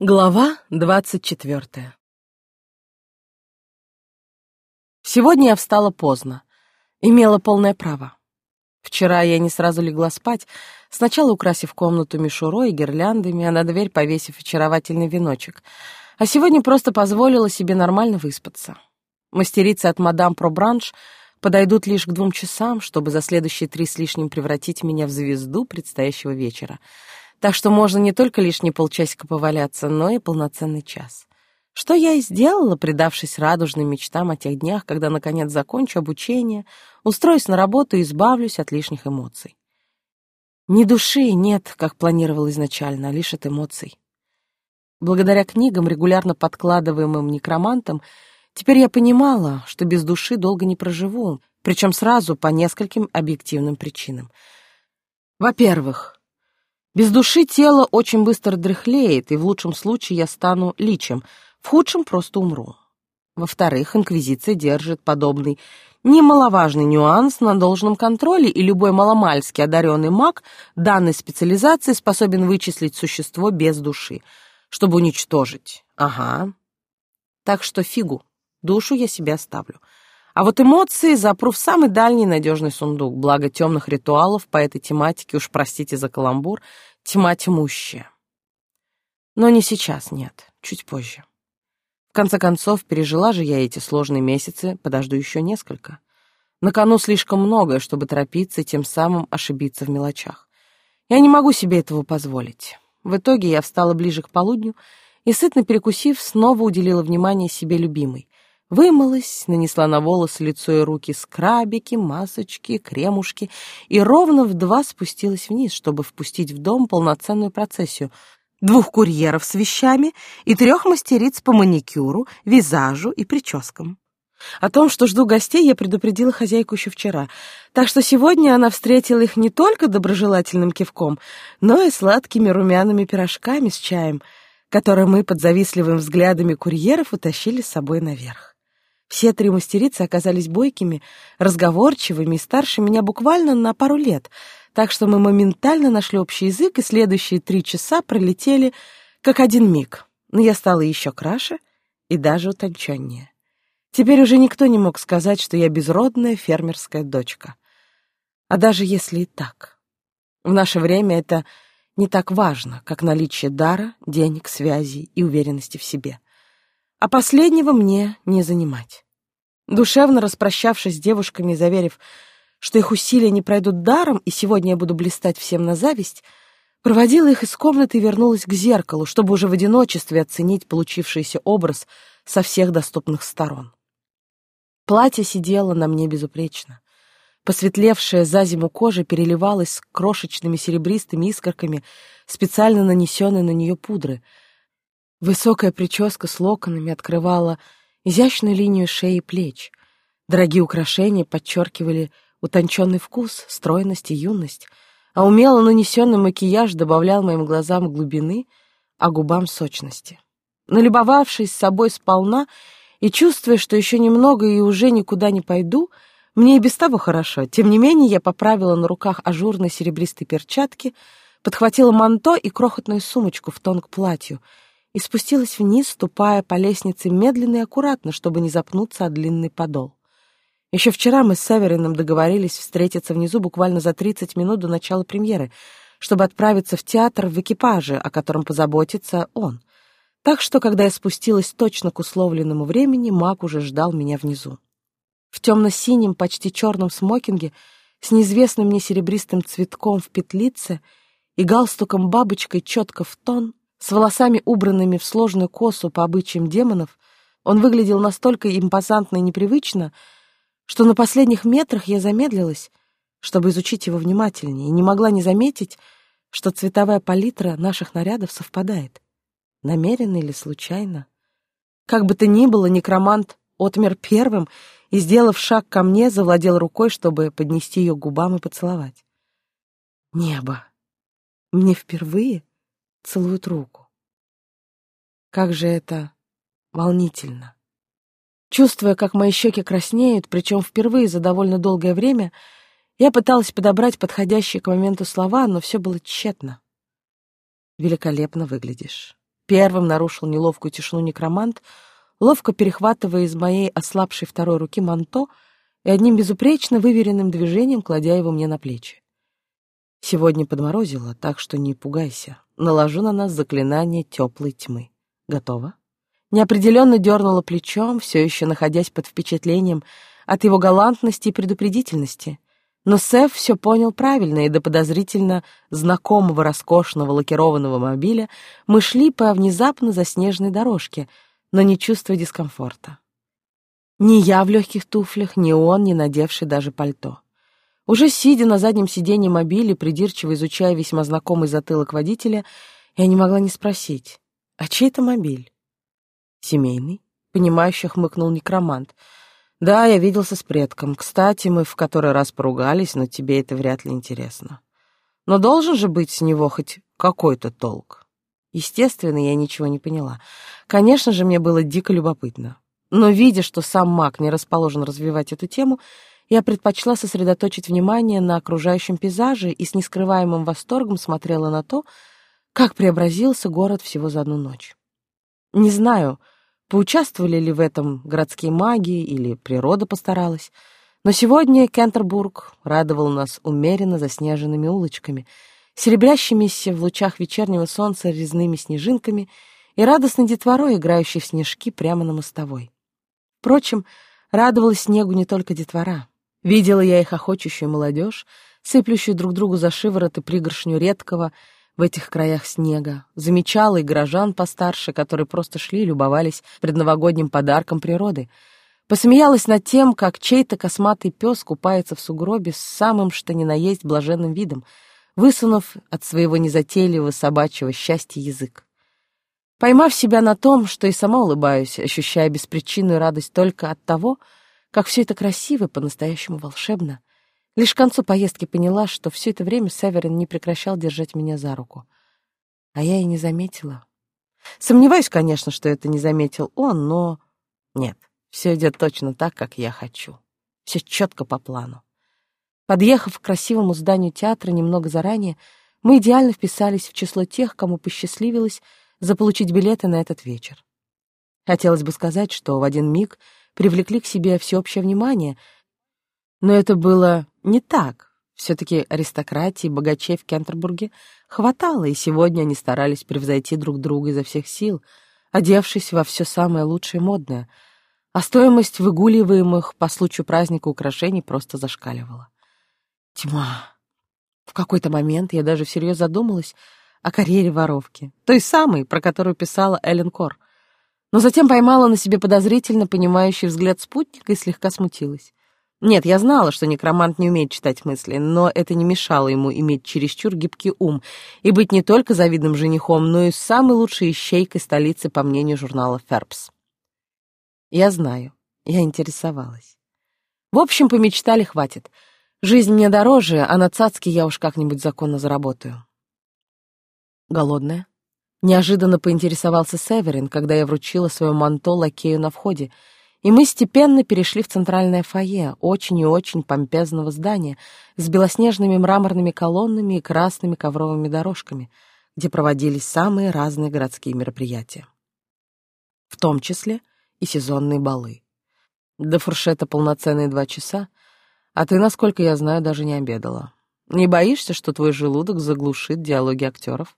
Глава двадцать четвертая Сегодня я встала поздно. Имела полное право. Вчера я не сразу легла спать, сначала украсив комнату мишурой и гирляндами, а на дверь повесив очаровательный веночек. А сегодня просто позволила себе нормально выспаться. Мастерицы от мадам Пробранш подойдут лишь к двум часам, чтобы за следующие три с лишним превратить меня в звезду предстоящего вечера. Так что можно не только лишние полчасика поваляться, но и полноценный час. Что я и сделала, предавшись радужным мечтам о тех днях, когда, наконец, закончу обучение, устроюсь на работу и избавлюсь от лишних эмоций. Ни души нет, как планировал изначально, а лишь от эмоций. Благодаря книгам, регулярно подкладываемым некромантом, теперь я понимала, что без души долго не проживу, причем сразу по нескольким объективным причинам. Во-первых, без души тело очень быстро дряхлеет, и в лучшем случае я стану личем — в худшем просто умру. Во-вторых, инквизиция держит подобный немаловажный нюанс на должном контроле, и любой маломальски одаренный маг данной специализации способен вычислить существо без души, чтобы уничтожить. Ага. Так что фигу, душу я себе оставлю. А вот эмоции запру в самый дальний надежный сундук, благо темных ритуалов по этой тематике, уж простите за каламбур, тьма тьмущая. Но не сейчас, нет, чуть позже. В конце концов, пережила же я эти сложные месяцы, подожду еще несколько. На кону слишком многое, чтобы торопиться и тем самым ошибиться в мелочах. Я не могу себе этого позволить. В итоге я встала ближе к полудню и, сытно перекусив, снова уделила внимание себе любимой. Вымылась, нанесла на волосы, лицо и руки скрабики, масочки, кремушки и ровно в два спустилась вниз, чтобы впустить в дом полноценную процессию, двух курьеров с вещами и трех мастериц по маникюру, визажу и прическам. О том, что жду гостей, я предупредила хозяйку еще вчера, так что сегодня она встретила их не только доброжелательным кивком, но и сладкими румяными пирожками с чаем, которые мы под завистливыми взглядами курьеров утащили с собой наверх. Все три мастерицы оказались бойкими, разговорчивыми и старше меня буквально на пару лет — так что мы моментально нашли общий язык, и следующие три часа пролетели как один миг. Но я стала еще краше и даже утонченнее. Теперь уже никто не мог сказать, что я безродная фермерская дочка. А даже если и так. В наше время это не так важно, как наличие дара, денег, связей и уверенности в себе. А последнего мне не занимать. Душевно распрощавшись с девушками и заверив, что их усилия не пройдут даром, и сегодня я буду блистать всем на зависть, проводила их из комнаты и вернулась к зеркалу, чтобы уже в одиночестве оценить получившийся образ со всех доступных сторон. Платье сидело на мне безупречно. Посветлевшая за зиму кожа переливалась крошечными серебристыми искорками специально нанесенной на нее пудры. Высокая прическа с локонами открывала изящную линию шеи и плеч. Дорогие украшения подчеркивали утонченный вкус, стройность и юность, а умело нанесенный макияж добавлял моим глазам глубины, а губам сочности. Налюбовавшись собой сполна и чувствуя, что еще немного и уже никуда не пойду, мне и без того хорошо. Тем не менее, я поправила на руках ажурные серебристые перчатки, подхватила манто и крохотную сумочку в тон к платью и спустилась вниз, ступая по лестнице медленно и аккуратно, чтобы не запнуться о длинный подол. Еще вчера мы с Северином договорились встретиться внизу буквально за 30 минут до начала премьеры, чтобы отправиться в театр в экипаже, о котором позаботится он. Так что, когда я спустилась точно к условленному времени, Мак уже ждал меня внизу. В темно-синем, почти черном смокинге, с неизвестным мне серебристым цветком в петлице и галстуком-бабочкой четко в тон, с волосами убранными в сложную косу по обычаям демонов, он выглядел настолько импозантно и непривычно, что на последних метрах я замедлилась, чтобы изучить его внимательнее, и не могла не заметить, что цветовая палитра наших нарядов совпадает. Намеренно или случайно? Как бы то ни было, некромант отмер первым и, сделав шаг ко мне, завладел рукой, чтобы поднести ее к губам и поцеловать. Небо! Мне впервые целуют руку. Как же это волнительно! Чувствуя, как мои щеки краснеют, причем впервые за довольно долгое время, я пыталась подобрать подходящие к моменту слова, но все было тщетно. «Великолепно выглядишь. Первым нарушил неловкую тишину некромант, ловко перехватывая из моей ослабшей второй руки манто и одним безупречно выверенным движением кладя его мне на плечи. Сегодня подморозило, так что не пугайся. Наложу на нас заклинание теплой тьмы. Готово? Неопределенно дернула плечом, все еще находясь под впечатлением от его галантности и предупредительности. Но Сеф все понял правильно, и до подозрительно знакомого роскошного лакированного мобиля мы шли по внезапно заснеженной дорожке, но не чувствуя дискомфорта. Ни я в легких туфлях, ни он, не надевший даже пальто. Уже сидя на заднем сиденье мобиля, придирчиво изучая весьма знакомый затылок водителя, я не могла не спросить, а чей это мобиль? Семейный? Понимающе хмыкнул некромант. Да, я виделся с предком. Кстати, мы в который раз поругались, но тебе это вряд ли интересно. Но должен же быть с него хоть какой-то толк. Естественно, я ничего не поняла. Конечно же, мне было дико любопытно. Но, видя, что сам маг не расположен развивать эту тему, я предпочла сосредоточить внимание на окружающем пейзаже и с нескрываемым восторгом смотрела на то, как преобразился город всего за одну ночь. Не знаю, поучаствовали ли в этом городские маги или природа постаралась, но сегодня Кентербург радовал нас умеренно заснеженными улочками, серебрящимися в лучах вечернего солнца резными снежинками и радостной детворой, играющей в снежки прямо на мостовой. Впрочем, радовалась снегу не только детвора. Видела я их охочущую молодежь, сыплющую друг другу за шиворот и пригоршню редкого в этих краях снега, замечала и горожан постарше, которые просто шли и любовались предновогодним подарком природы, посмеялась над тем, как чей-то косматый пес купается в сугробе с самым что ни на есть блаженным видом, высунув от своего незатейливого собачьего счастья язык. Поймав себя на том, что и сама улыбаюсь, ощущая беспричинную радость только от того, как все это красиво по-настоящему волшебно, лишь к концу поездки поняла, что все это время Северин не прекращал держать меня за руку. А я и не заметила. Сомневаюсь, конечно, что это не заметил он, но... Нет, все идет точно так, как я хочу. Все четко по плану. Подъехав к красивому зданию театра немного заранее, мы идеально вписались в число тех, кому посчастливилось заполучить билеты на этот вечер. Хотелось бы сказать, что в один миг привлекли к себе всеобщее внимание, но это было не так. Все-таки аристократии богачей в Кентербурге хватало, и сегодня они старались превзойти друг друга изо всех сил, одевшись во все самое лучшее и модное, а стоимость выгуливаемых по случаю праздника украшений просто зашкаливала. Тьма. В какой-то момент я даже всерьез задумалась, о карьере воровки, той самой, про которую писала Эллен Кор. Но затем поймала на себе подозрительно понимающий взгляд спутника и слегка смутилась. Нет, я знала, что некромант не умеет читать мысли, но это не мешало ему иметь чересчур гибкий ум и быть не только завидным женихом, но и самой лучшей ищейкой столицы, по мнению журнала «Фербс». Я знаю, я интересовалась. В общем, помечтали хватит. Жизнь мне дороже, а на цацки я уж как-нибудь законно заработаю. Голодная? Неожиданно поинтересовался Северин, когда я вручила свое манто лакею на входе, и мы степенно перешли в центральное фойе, очень и очень помпезного здания, с белоснежными мраморными колоннами и красными ковровыми дорожками, где проводились самые разные городские мероприятия. В том числе и сезонные балы. До фуршета полноценные два часа, а ты, насколько я знаю, даже не обедала. Не боишься, что твой желудок заглушит диалоги актеров?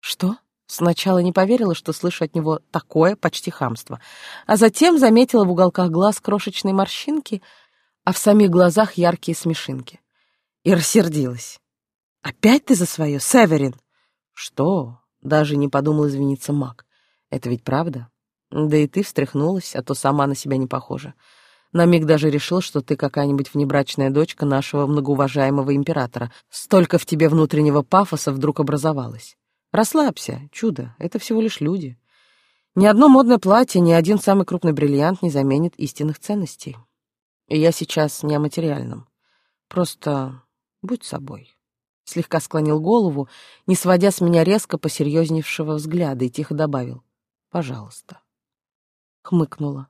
Что? Сначала не поверила, что слышу от него такое почти хамство, а затем заметила в уголках глаз крошечные морщинки, а в самих глазах яркие смешинки. И рассердилась. «Опять ты за свое, Северин?» «Что?» — даже не подумал извиниться маг. «Это ведь правда? Да и ты встряхнулась, а то сама на себя не похожа. На миг даже решил, что ты какая-нибудь внебрачная дочка нашего многоуважаемого императора. Столько в тебе внутреннего пафоса вдруг образовалось. Расслабься, чудо, это всего лишь люди. Ни одно модное платье, ни один самый крупный бриллиант не заменит истинных ценностей. И я сейчас не о материальном. Просто будь собой. Слегка склонил голову, не сводя с меня резко посерьезневшего взгляда, и тихо добавил «пожалуйста». Хмыкнула.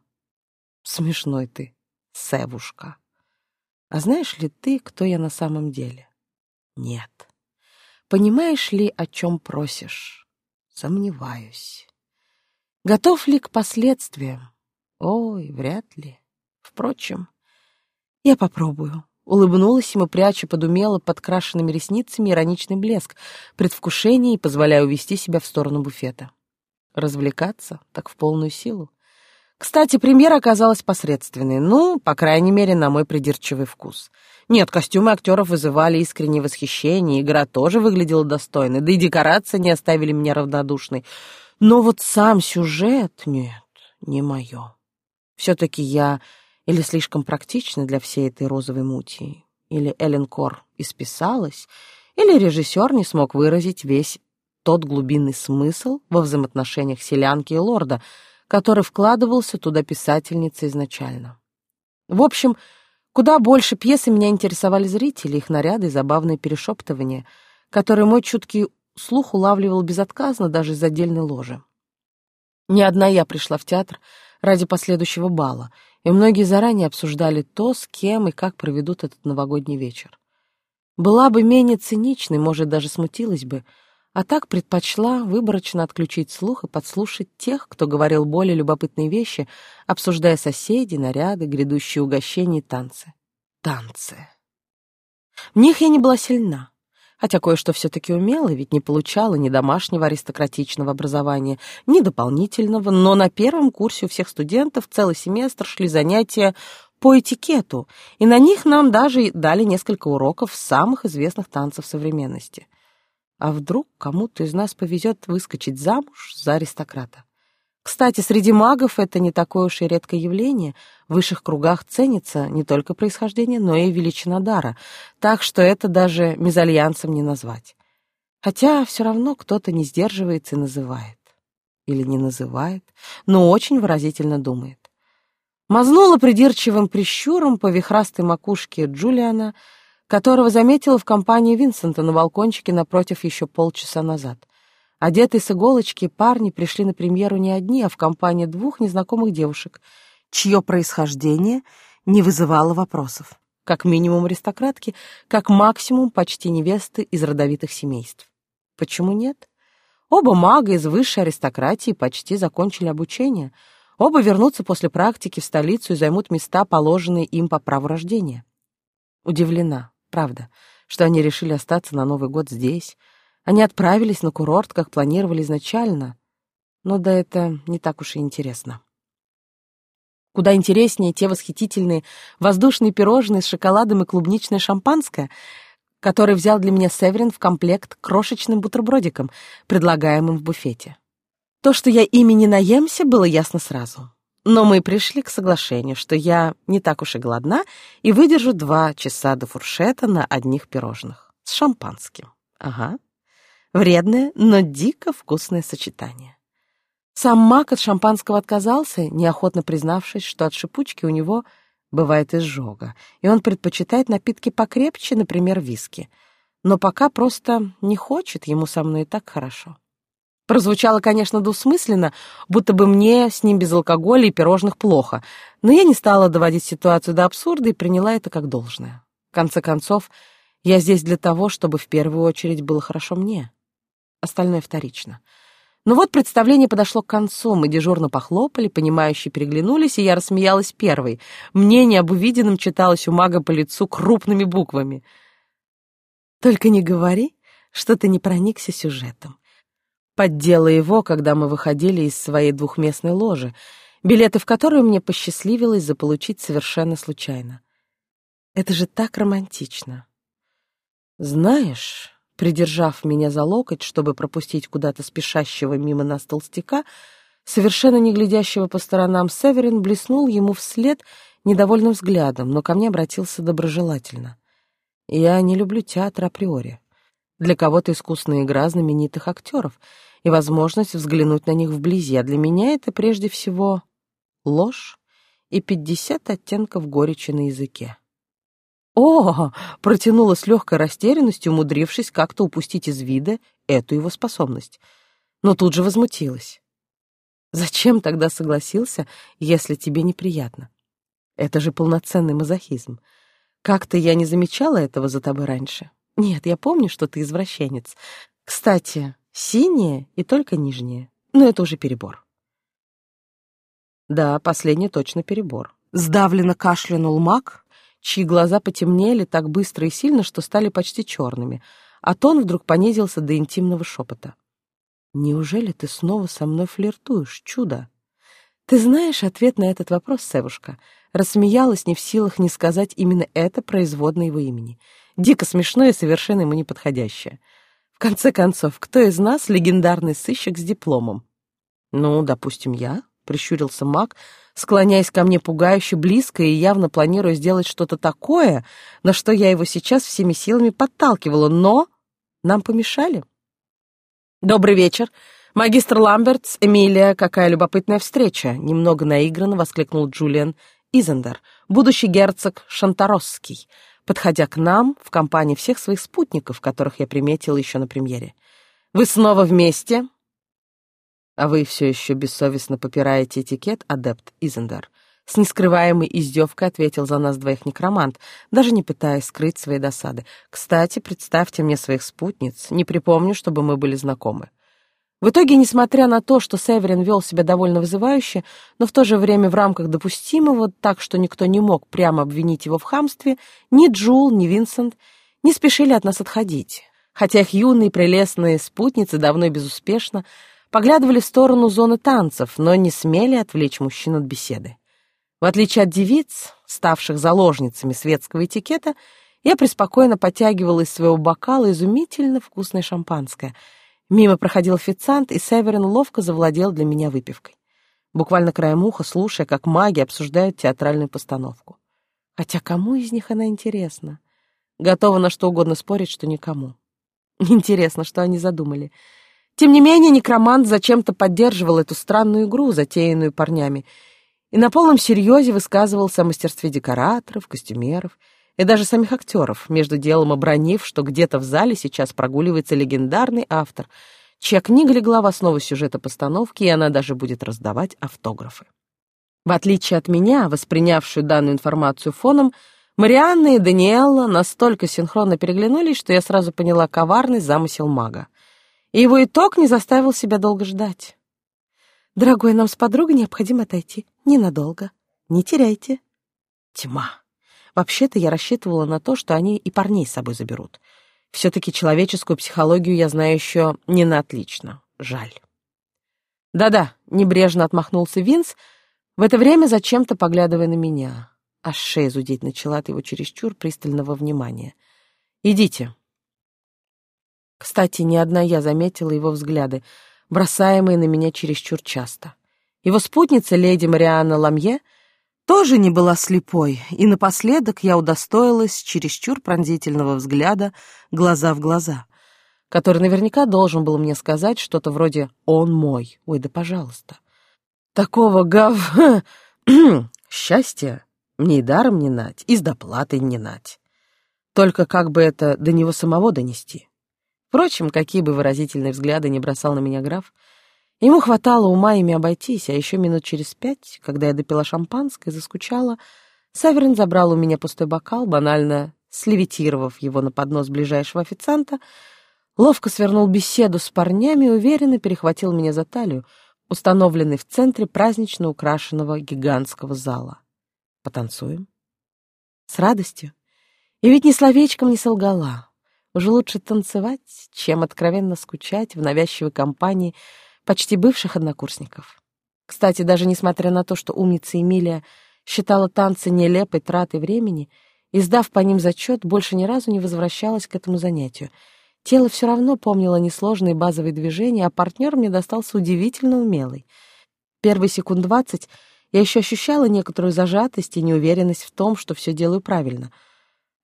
Смешной ты, Севушка. А знаешь ли ты, кто я на самом деле? Нет. Понимаешь ли, о чем просишь? Сомневаюсь. Готов ли к последствиям? Ой, вряд ли. Впрочем, я попробую. Улыбнулась ему, пряча под умело подкрашенными ресницами ироничный блеск, предвкушение и позволяя увести себя в сторону буфета. Развлекаться так в полную силу. Кстати, премьера оказалась посредственной, ну, по крайней мере, на мой придирчивый вкус. Нет, костюмы актеров вызывали искреннее восхищение, игра тоже выглядела достойной, да и декорации не оставили меня равнодушной. Но вот сам сюжет, нет, не мое. Все-таки я или слишком практична для всей этой розовой мути, или Эллен Кор исписалась, или режиссер не смог выразить весь тот глубинный смысл во взаимоотношениях селянки и лорда, который вкладывался туда писательница изначально. В общем, куда больше пьесы меня интересовали зрители, их наряды и забавные перешептывания, которые мой чуткий слух улавливал безотказно даже из отдельной ложи. Не одна я пришла в театр ради последующего бала, и многие заранее обсуждали то, с кем и как проведут этот новогодний вечер. Была бы менее циничной, может, даже смутилась бы, а так предпочла выборочно отключить слух и подслушать тех, кто говорил более любопытные вещи, обсуждая соседей, наряды, грядущие угощения и танцы. Танцы. В них я не была сильна, хотя кое-что все-таки умела, ведь не получала ни домашнего аристократичного образования, ни дополнительного, но на первом курсе у всех студентов целый семестр шли занятия по этикету, и на них нам даже дали несколько уроков самых известных танцев современности — а вдруг кому-то из нас повезет выскочить замуж за аристократа? Кстати, среди магов это не такое уж и редкое явление. В высших кругах ценится не только происхождение, но и величина дара, так что это даже мезальянсом не назвать. Хотя все равно кто-то не сдерживается и называет. Или не называет, но очень выразительно думает. Мазнула придирчивым прищуром по вихрастой макушке Джулиана — которого заметила в компании Винсента на балкончике напротив еще полчаса назад. Одетые с иголочки парни пришли на премьеру не одни, а в компании двух незнакомых девушек, чье происхождение не вызывало вопросов. Как минимум аристократки, как максимум почти невесты из родовитых семейств. Почему нет? Оба мага из высшей аристократии почти закончили обучение. Оба вернутся после практики в столицу и займут места, положенные им по праву рождения. Удивлена. Правда, что они решили остаться на Новый год здесь. Они отправились на курорт, как планировали изначально. Но да это не так уж и интересно. Куда интереснее те восхитительные воздушные пирожные с шоколадом и клубничное шампанское, который взял для меня Северин в комплект крошечным бутербродиком, предлагаемым в буфете. То, что я ими не наемся, было ясно сразу. Но мы пришли к соглашению, что я не так уж и голодна и выдержу два часа до фуршета на одних пирожных с шампанским. Ага. Вредное, но дико вкусное сочетание. Сам Мак от шампанского отказался, неохотно признавшись, что от шипучки у него бывает изжога, и он предпочитает напитки покрепче, например, виски. Но пока просто не хочет, ему со мной и так хорошо. Прозвучало, конечно, двусмысленно, будто бы мне с ним без алкоголя и пирожных плохо, но я не стала доводить ситуацию до абсурда и приняла это как должное. В конце концов, я здесь для того, чтобы в первую очередь было хорошо мне. Остальное вторично. Но вот представление подошло к концу, мы дежурно похлопали, понимающие переглянулись, и я рассмеялась первой. Мнение об увиденном читалось у мага по лицу крупными буквами. «Только не говори, что ты не проникся сюжетом поддела его, когда мы выходили из своей двухместной ложи, билеты в которую мне посчастливилось заполучить совершенно случайно. Это же так романтично. Знаешь, придержав меня за локоть, чтобы пропустить куда-то спешащего мимо нас толстяка, совершенно не глядящего по сторонам, Северин блеснул ему вслед недовольным взглядом, но ко мне обратился доброжелательно. Я не люблю театр априори. Для кого-то искусная игра знаменитых актеров — и возможность взглянуть на них вблизи, а для меня это прежде всего ложь и пятьдесят оттенков горечи на языке. «О!» — протянула с легкой растерянностью, умудрившись как-то упустить из вида эту его способность. Но тут же возмутилась. «Зачем тогда согласился, если тебе неприятно? Это же полноценный мазохизм. Как-то я не замечала этого за тобой раньше. Нет, я помню, что ты извращенец. Кстати, Синее и только нижнее. Но это уже перебор. Да, последний точно перебор. Сдавленно кашлянул маг, чьи глаза потемнели так быстро и сильно, что стали почти черными, а тон вдруг понизился до интимного шепота. «Неужели ты снова со мной флиртуешь, чудо?» «Ты знаешь ответ на этот вопрос, Севушка?» Рассмеялась, не в силах не сказать именно это производное его имени. Дико смешно и совершенно ему неподходящее. Конце концов, кто из нас легендарный сыщик с дипломом? «Ну, допустим, я», — прищурился маг, склоняясь ко мне пугающе близко и явно планируя сделать что-то такое, на что я его сейчас всеми силами подталкивала, но нам помешали. «Добрый вечер. Магистр Ламбертс, Эмилия, какая любопытная встреча!» Немного наигранно воскликнул Джулиан Изендер, будущий герцог Шантаросский, подходя к нам в компании всех своих спутников, которых я приметила еще на премьере. «Вы снова вместе?» «А вы все еще бессовестно попираете этикет, адепт Изендер?» С нескрываемой издевкой ответил за нас двоих некромант, даже не пытаясь скрыть свои досады. «Кстати, представьте мне своих спутниц. Не припомню, чтобы мы были знакомы». В итоге, несмотря на то, что Северин вел себя довольно вызывающе, но в то же время в рамках допустимого, так что никто не мог прямо обвинить его в хамстве, ни Джул, ни Винсент не спешили от нас отходить. Хотя их юные прелестные спутницы давно и безуспешно поглядывали в сторону зоны танцев, но не смели отвлечь мужчин от беседы. В отличие от девиц, ставших заложницами светского этикета, я преспокойно потягивала из своего бокала изумительно вкусное шампанское. Мимо проходил официант, и Северин ловко завладел для меня выпивкой. Буквально краем уха, слушая, как маги обсуждают театральную постановку. Хотя кому из них она интересна? Готова на что угодно спорить, что никому. Интересно, что они задумали. Тем не менее, некромант зачем-то поддерживал эту странную игру, затеянную парнями, и на полном серьезе высказывался о мастерстве декораторов, костюмеров и даже самих актеров, между делом обронив, что где-то в зале сейчас прогуливается легендарный автор, чья книга легла в основу сюжета постановки, и она даже будет раздавать автографы. В отличие от меня, воспринявшую данную информацию фоном, Марианна и Даниэлла настолько синхронно переглянулись, что я сразу поняла коварный замысел мага. И его итог не заставил себя долго ждать. «Дорогой, нам с подругой необходимо отойти. Ненадолго. Не теряйте». Тьма. Вообще-то я рассчитывала на то, что они и парней с собой заберут. Все-таки человеческую психологию я знаю еще не на отлично. Жаль. «Да-да», — небрежно отмахнулся Винс, в это время зачем-то поглядывая на меня. Аж шея зудеть начала от его чересчур пристального внимания. «Идите». Кстати, не одна я заметила его взгляды — бросаемые на меня чересчур часто. Его спутница, леди Марианна Ламье, тоже не была слепой, и напоследок я удостоилась чересчур пронзительного взгляда глаза в глаза, который наверняка должен был мне сказать что-то вроде «он мой». Ой, да пожалуйста. Такого гав... счастья мне и даром не нать, и с доплатой не нать. Только как бы это до него самого донести? Впрочем, какие бы выразительные взгляды не бросал на меня граф, ему хватало ума ими обойтись, а еще минут через пять, когда я допила шампанское, заскучала, Саверин забрал у меня пустой бокал, банально слевитировав его на поднос ближайшего официанта, ловко свернул беседу с парнями и уверенно перехватил меня за талию, установленный в центре празднично украшенного гигантского зала. «Потанцуем?» «С радостью. И ведь ни словечком не солгала. Уже лучше танцевать, чем откровенно скучать в навязчивой компании почти бывших однокурсников. Кстати, даже несмотря на то, что умница Эмилия считала танцы нелепой тратой времени, и, сдав по ним зачет, больше ни разу не возвращалась к этому занятию. Тело все равно помнило несложные базовые движения, а партнер мне достался удивительно умелый. Первые секунд двадцать я еще ощущала некоторую зажатость и неуверенность в том, что все делаю правильно —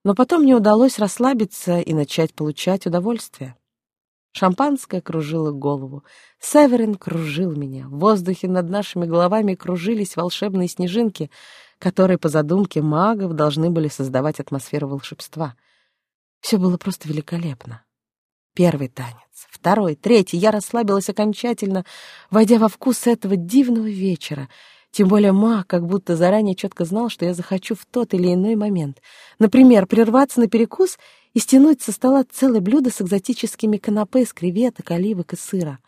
но потом мне удалось расслабиться и начать получать удовольствие. Шампанское кружило голову. Северин кружил меня. В воздухе над нашими головами кружились волшебные снежинки, которые, по задумке магов, должны были создавать атмосферу волшебства. Все было просто великолепно. Первый танец, второй, третий. Я расслабилась окончательно, войдя во вкус этого дивного вечера — Тем более Ма как будто заранее четко знал, что я захочу в тот или иной момент. Например, прерваться на перекус и стянуть со стола целое блюдо с экзотическими канапе из креветок, оливок и сыра.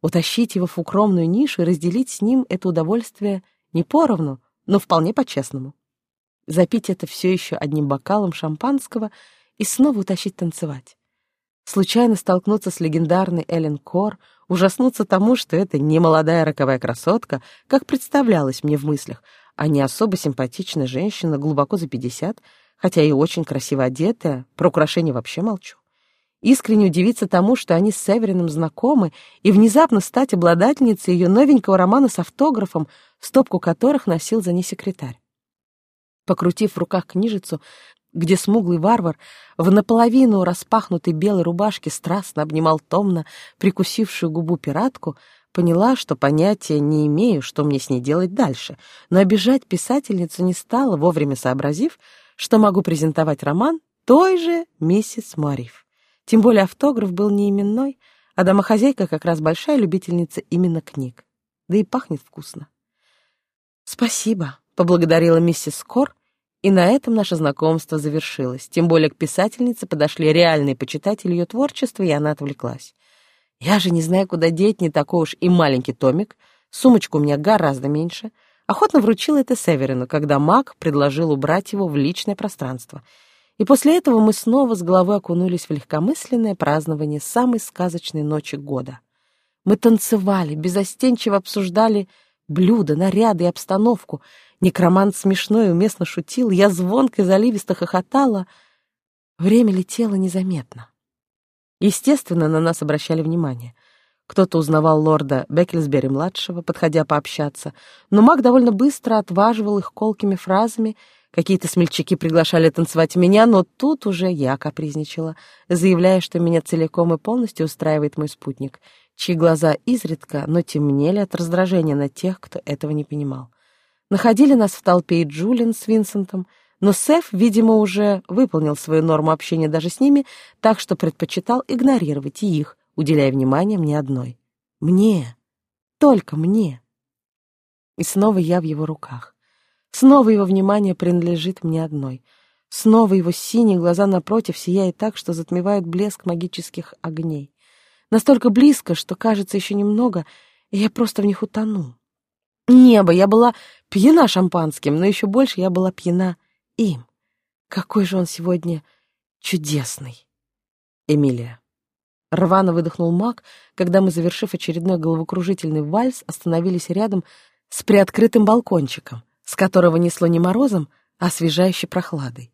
Утащить его в укромную нишу и разделить с ним это удовольствие не поровну, но вполне по-честному. Запить это все еще одним бокалом шампанского и снова утащить танцевать. Случайно столкнуться с легендарной Эллен Кор, ужаснуться тому, что это не молодая роковая красотка, как представлялось мне в мыслях, а не особо симпатичная женщина, глубоко за пятьдесят, хотя и очень красиво одетая, про украшения вообще молчу. Искренне удивиться тому, что они с Севериным знакомы, и внезапно стать обладательницей ее новенького романа с автографом, стопку которых носил за ней секретарь. Покрутив в руках книжицу, где смуглый варвар в наполовину распахнутой белой рубашке страстно обнимал томно прикусившую губу пиратку, поняла, что понятия не имею, что мне с ней делать дальше, но обижать писательницу не стала, вовремя сообразив, что могу презентовать роман той же миссис Мариф. Тем более автограф был не именной, а домохозяйка как раз большая любительница именно книг. Да и пахнет вкусно. «Спасибо», — поблагодарила миссис Кор, и на этом наше знакомство завершилось. Тем более к писательнице подошли реальные почитатели ее творчества, и она отвлеклась. Я же не знаю, куда деть не такой уж и маленький томик. Сумочка у меня гораздо меньше. Охотно вручила это Северину, когда маг предложил убрать его в личное пространство. И после этого мы снова с головой окунулись в легкомысленное празднование самой сказочной ночи года. Мы танцевали, безостенчиво обсуждали блюда, наряды и обстановку — Некромант смешно и уместно шутил, я звонко и заливисто хохотала. Время летело незаметно. Естественно, на нас обращали внимание. Кто-то узнавал лорда Беккельсбери-младшего, подходя пообщаться, но маг довольно быстро отваживал их колкими фразами, какие-то смельчаки приглашали танцевать меня, но тут уже я капризничала, заявляя, что меня целиком и полностью устраивает мой спутник, чьи глаза изредка, но темнели от раздражения на тех, кто этого не понимал. Находили нас в толпе и Джулиан с Винсентом, но Сеф, видимо, уже выполнил свою норму общения даже с ними, так что предпочитал игнорировать и их, уделяя внимание мне одной. Мне. Только мне. И снова я в его руках. Снова его внимание принадлежит мне одной. Снова его синие глаза напротив сияют так, что затмевают блеск магических огней. Настолько близко, что кажется еще немного, и я просто в них утону. Небо, я была пьяна шампанским, но еще больше я была пьяна им. Какой же он сегодня чудесный. Эмилия. Рвано выдохнул маг, когда мы, завершив очередной головокружительный вальс, остановились рядом с приоткрытым балкончиком, с которого несло не морозом, а освежающей прохладой.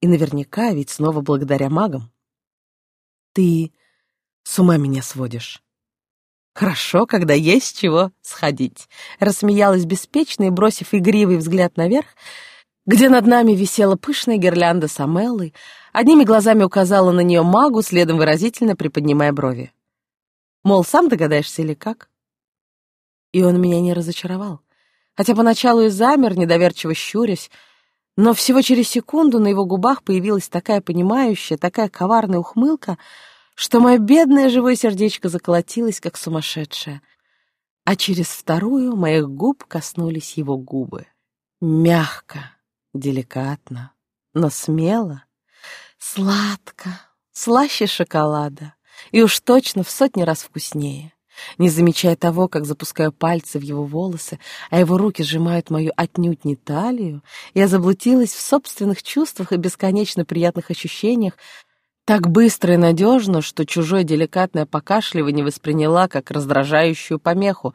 И наверняка ведь снова благодаря магам. Ты с ума меня сводишь. «Хорошо, когда есть чего сходить», — рассмеялась беспечно и, бросив игривый взгляд наверх, где над нами висела пышная гирлянда с амеллой, одними глазами указала на нее магу, следом выразительно приподнимая брови. Мол, сам догадаешься или как? И он меня не разочаровал. Хотя поначалу и замер, недоверчиво щурясь, но всего через секунду на его губах появилась такая понимающая, такая коварная ухмылка — что мое бедное живое сердечко заколотилось, как сумасшедшее, а через вторую моих губ коснулись его губы. Мягко, деликатно, но смело, сладко, слаще шоколада и уж точно в сотни раз вкуснее. Не замечая того, как запускаю пальцы в его волосы, а его руки сжимают мою отнюдь не талию, я заблудилась в собственных чувствах и бесконечно приятных ощущениях, так быстро и надежно, что чужое деликатное покашливание восприняла как раздражающую помеху,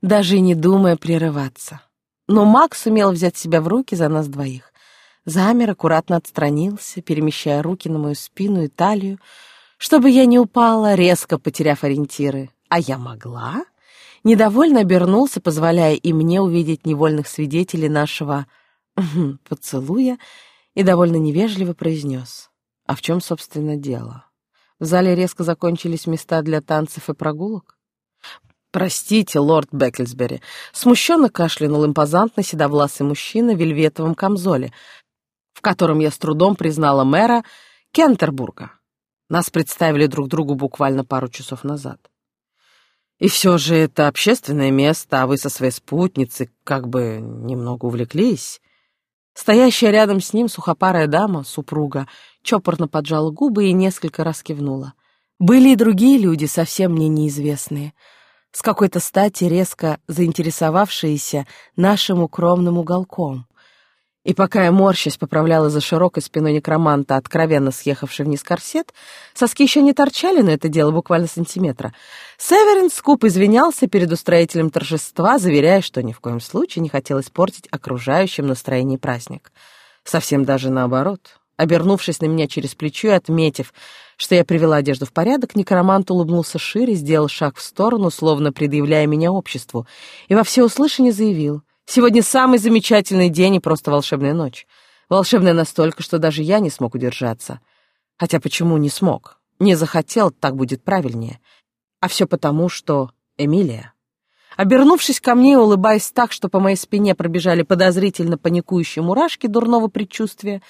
даже и не думая прерываться. Но Макс сумел взять себя в руки за нас двоих. Замер, аккуратно отстранился, перемещая руки на мою спину и талию, чтобы я не упала, резко потеряв ориентиры. А я могла? Недовольно обернулся, позволяя и мне увидеть невольных свидетелей нашего поцелуя, и довольно невежливо произнес — а в чем, собственно, дело? В зале резко закончились места для танцев и прогулок? «Простите, лорд Беккельсбери», — смущенно кашлянул импозантный седовласый мужчина в вельветовом камзоле, в котором я с трудом признала мэра Кентербурга. Нас представили друг другу буквально пару часов назад. И все же это общественное место, а вы со своей спутницей как бы немного увлеклись. Стоящая рядом с ним сухопарая дама, супруга, чопорно поджала губы и несколько раз кивнула. Были и другие люди, совсем мне неизвестные, с какой-то стати резко заинтересовавшиеся нашим укромным уголком. И пока я, морщась, поправляла за широкой спиной некроманта, откровенно съехавший вниз корсет, соски еще не торчали, но это дело буквально сантиметра. Северин скуп извинялся перед устроителем торжества, заверяя, что ни в коем случае не хотел испортить окружающим настроение праздник. Совсем даже наоборот. Обернувшись на меня через плечо и отметив, что я привела одежду в порядок, некромант улыбнулся шире, сделал шаг в сторону, словно предъявляя меня обществу, и во всеуслышание заявил — Сегодня самый замечательный день и просто волшебная ночь. Волшебная настолько, что даже я не смог удержаться. Хотя почему не смог? Не захотел, так будет правильнее. А все потому, что Эмилия. Обернувшись ко мне, улыбаясь так, что по моей спине пробежали подозрительно паникующие мурашки дурного предчувствия,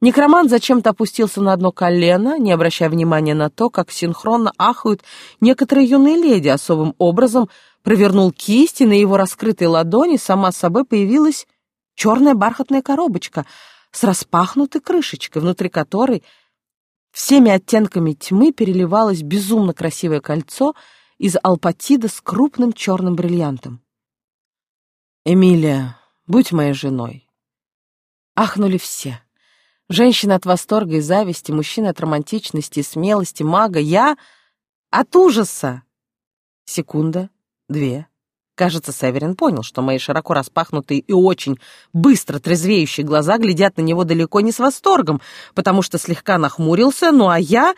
некромант зачем-то опустился на одно колено, не обращая внимания на то, как синхронно ахают некоторые юные леди, особым образом провернул кисть, и на его раскрытой ладони сама собой появилась черная бархатная коробочка с распахнутой крышечкой, внутри которой всеми оттенками тьмы переливалось безумно красивое кольцо из алпатида с крупным черным бриллиантом. «Эмилия, будь моей женой!» Ахнули все. Женщины от восторга и зависти, мужчины от романтичности и смелости, мага, я от ужаса. Секунда, Две. Кажется, Северин понял, что мои широко распахнутые и очень быстро трезвеющие глаза глядят на него далеко не с восторгом, потому что слегка нахмурился, ну а я...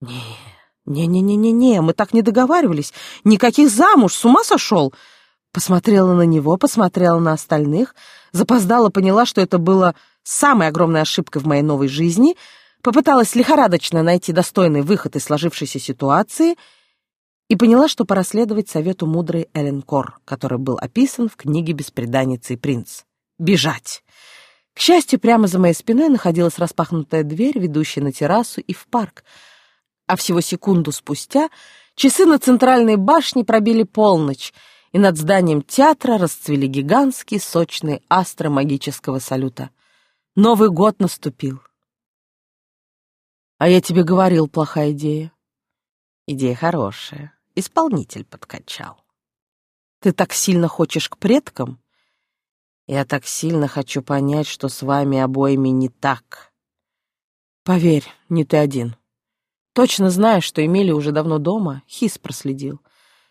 Не, не-не-не-не-не, мы так не договаривались. Никаких замуж, с ума сошел. Посмотрела на него, посмотрела на остальных, запоздала, поняла, что это было самой огромной ошибкой в моей новой жизни, попыталась лихорадочно найти достойный выход из сложившейся ситуации — и поняла, что пора следовать совету мудрой Эллен Кор, который был описан в книге «Беспреданница и принц». Бежать! К счастью, прямо за моей спиной находилась распахнутая дверь, ведущая на террасу и в парк, а всего секунду спустя часы на центральной башне пробили полночь, и над зданием театра расцвели гигантские сочные астры магического салюта. Новый год наступил. А я тебе говорил, плохая идея. Идея хорошая исполнитель подкачал. Ты так сильно хочешь к предкам? Я так сильно хочу понять, что с вами обоими не так. Поверь, не ты один. Точно знаешь, что Эмили уже давно дома, Хис проследил.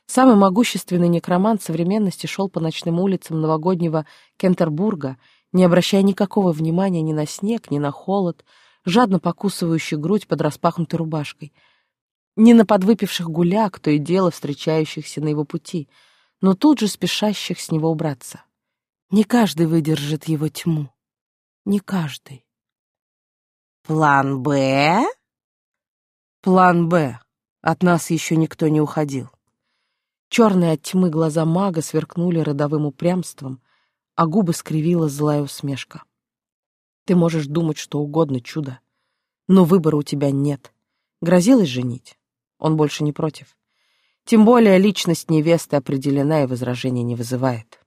Самый могущественный некромант современности шел по ночным улицам новогоднего Кентербурга, не обращая никакого внимания ни на снег, ни на холод, жадно покусывающий грудь под распахнутой рубашкой — не на подвыпивших гуляк, то и дело встречающихся на его пути, но тут же спешащих с него убраться. Не каждый выдержит его тьму. Не каждый. План «Б»? План «Б». От нас еще никто не уходил. Черные от тьмы глаза мага сверкнули родовым упрямством, а губы скривила злая усмешка. Ты можешь думать, что угодно, чудо, но выбора у тебя нет. Грозилась женить. Он больше не против. Тем более личность невесты определена и возражений не вызывает.